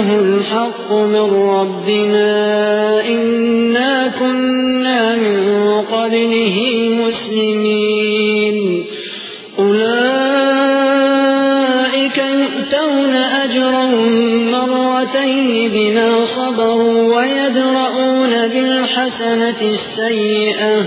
إنه الحق من ربنا إنا كنا من قبله مسلمين أولئك يؤتون أجرا مرتين بما صبروا ويدرؤون بالحسنة السيئة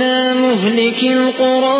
مهلك القرى.